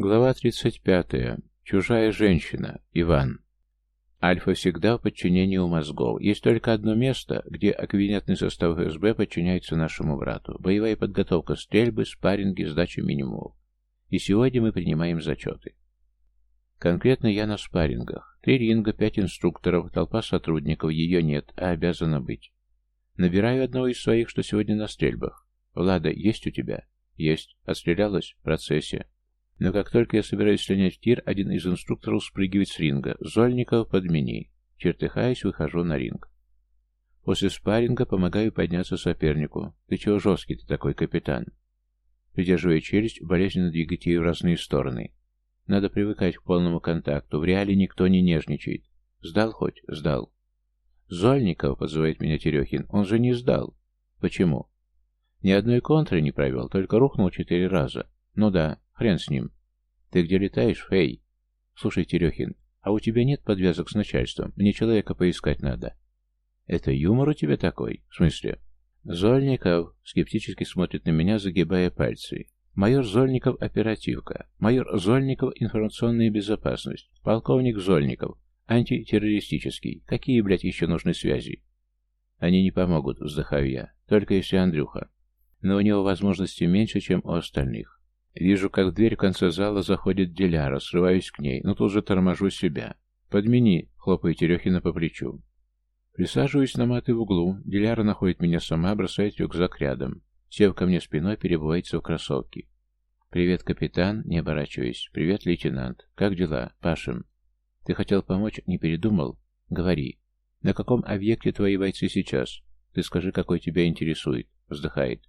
Глава 35. Чужая женщина. Иван. Альфа всегда в подчинении у мозгов. Есть только одно место, где аквинетный состав ФСБ подчиняется нашему брату. Боевая подготовка, стрельбы, спарринги, сдача минимумов. И сегодня мы принимаем зачеты. Конкретно я на спаррингах. Три ринга, пять инструкторов, толпа сотрудников, ее нет, а обязана быть. Набираю одного из своих, что сегодня на стрельбах. Влада, есть у тебя? Есть. Отстрелялась? В процессе. Но как только я собираюсь слинять в тир, один из инструкторов спрыгивает с ринга. Зольников, подмени. Чертыхаясь, выхожу на ринг. После спарринга помогаю подняться сопернику. Ты чего жесткий ты такой, капитан? Придерживая челюсть, болезненно двигать ее в разные стороны. Надо привыкать к полному контакту. В реале никто не нежничает. Сдал хоть? Сдал. Зольников, подзывает меня Терехин, он же не сдал. Почему? Ни одной контры не провел, только рухнул четыре раза. Ну да, Хрен с ним. Ты где летаешь, Фей? Слушай, Терехин, а у тебя нет подвязок с начальством? Мне человека поискать надо. Это юмор у тебя такой? В смысле? Зольников скептически смотрит на меня, загибая пальцы. Майор Зольников – оперативка. Майор Зольников – информационная безопасность. Полковник Зольников – антитеррористический. Какие, блядь, еще нужны связи? Они не помогут, вздыхаю я. Только если Андрюха. Но у него возможностей меньше, чем у остальных. Вижу, как в дверь в конце зала заходит Диляра, срываюсь к ней, но тут же торможу себя. «Подмени», — хлопаю Терехина по плечу. Присаживаюсь на маты в углу. Диляра находит меня сама, бросает рюкзак рядом. Сев ко мне спиной, перебывается в кроссовки. «Привет, капитан», — не оборачиваясь. «Привет, лейтенант. Как дела? Пашем?» «Ты хотел помочь? Не передумал?» «Говори. На каком объекте твои бойцы сейчас? Ты скажи, какой тебя интересует?» Вздыхает.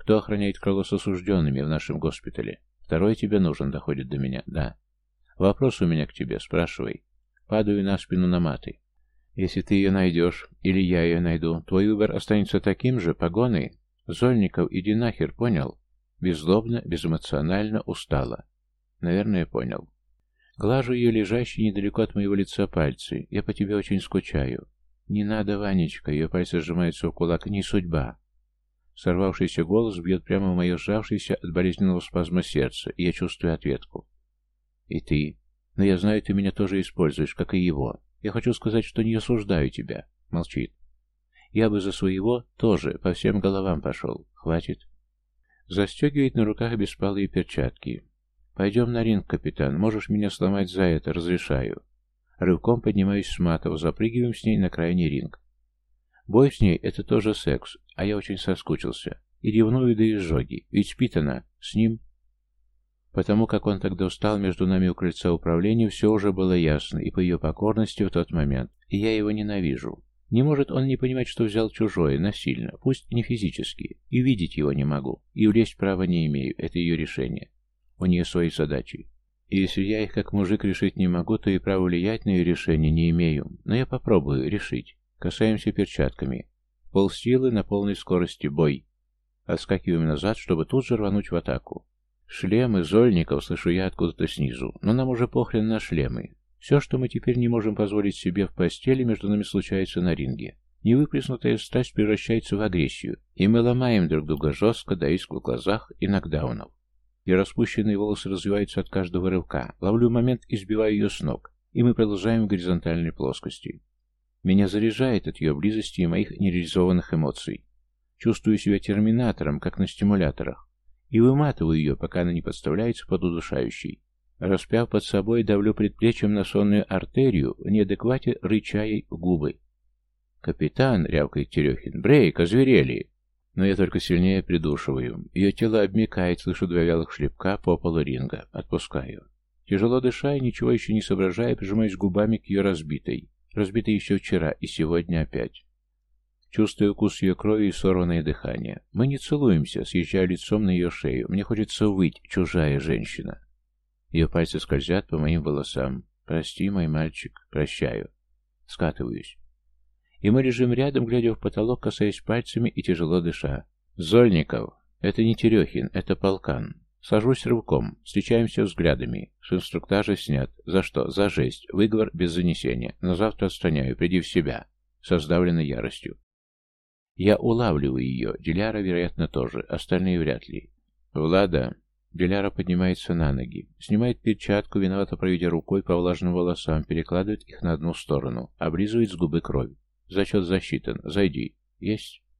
Кто охраняет крыло с осужденными в нашем госпитале? Второй тебе нужен, доходит до меня. Да. Вопрос у меня к тебе, спрашивай. Падаю на спину на маты. Если ты ее найдешь, или я ее найду, твой выбор останется таким же, погоны. Зольников, иди нахер, понял? Беззлобно, безэмоционально, устало. Наверное, понял. Глажу ее лежащие недалеко от моего лица пальцы. Я по тебе очень скучаю. Не надо, Ванечка, ее пальцы сжимаются в кулак. Не судьба. Сорвавшийся голос бьет прямо в мое сжавшееся от болезненного спазма сердце, и я чувствую ответку. И ты. Но я знаю, ты меня тоже используешь, как и его. Я хочу сказать, что не осуждаю тебя. Молчит. Я бы за своего тоже по всем головам пошел. Хватит. Застегивает на руках беспалые перчатки. Пойдем на ринг, капитан. Можешь меня сломать за это, разрешаю. Рывком поднимаюсь с матов, запрыгиваем с ней на крайний ринг. Бой с ней — это тоже секс, а я очень соскучился. И ревную до изжоги, ведь спит она с ним. Потому как он тогда устал между нами у крыльца управления, все уже было ясно, и по ее покорности в тот момент. И я его ненавижу. Не может он не понимать, что взял чужое, насильно, пусть не физически, и видеть его не могу, и влезть права не имею, это ее решение. У нее свои задачи. И если я их как мужик решить не могу, то и право влиять на ее решение не имею, но я попробую решить. Касаемся перчатками. Полсилы на полной скорости бой. Отскакиваем назад, чтобы тут же рвануть в атаку. Шлемы, зольников, слышу я откуда-то снизу. Но нам уже похрен на шлемы. Все, что мы теперь не можем позволить себе в постели, между нами случается на ринге. Невыплеснутая страсть превращается в агрессию, и мы ломаем друг друга жестко до иск в глазах и нокдаунов. И распущенные волосы развиваются от каждого рывка. Ловлю момент и сбиваю ее с ног, и мы продолжаем в горизонтальной плоскости. Меня заряжает от ее близости и моих нереализованных эмоций. Чувствую себя терминатором, как на стимуляторах, и выматываю ее, пока она не подставляется под удушающий. Распяв под собой, давлю предплечьем на сонную артерию, в неадеквате рыча ей губы. «Капитан!» — рявкает Терехин. «Брейк! Озверели!» Но я только сильнее придушиваю. Ее тело обмикает, слышу два вялых шлепка по полу ринга. Отпускаю. Тяжело дыша и ничего еще не соображая, прижимаюсь губами к ее разбитой. Разбитый еще вчера и сегодня опять. Чувствую вкус ее крови и сорванное дыхание. Мы не целуемся, съезжая лицом на ее шею. Мне хочется выть, чужая женщина. Ее пальцы скользят по моим волосам. «Прости, мой мальчик, прощаю». Скатываюсь. И мы лежим рядом, глядя в потолок, касаясь пальцами и тяжело дыша. «Зольников! Это не Терехин, это полкан. Сажусь рывком, встречаемся взглядами. С инструктажа снят. За что? За жесть. Выговор без занесения. На завтра отстраняю. Приди в себя. Со сдавленной яростью. Я улавливаю ее. Диляра, вероятно, тоже. Остальные вряд ли. Влада. Диляра поднимается на ноги, снимает перчатку, виновато проведя рукой по влажным волосам, перекладывает их на одну сторону, облизывает с губы кровь. Зачет засчитан. Зайди. Есть.